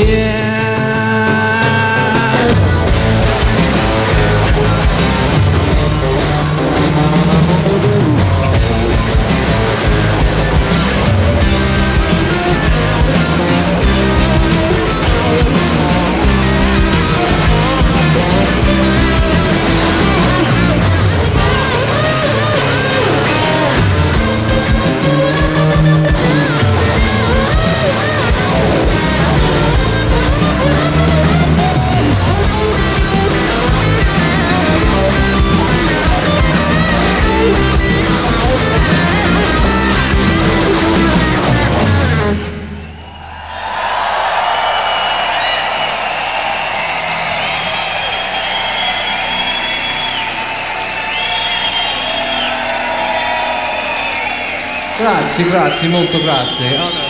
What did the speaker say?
yeah. Grazie, grazie, molto grazie.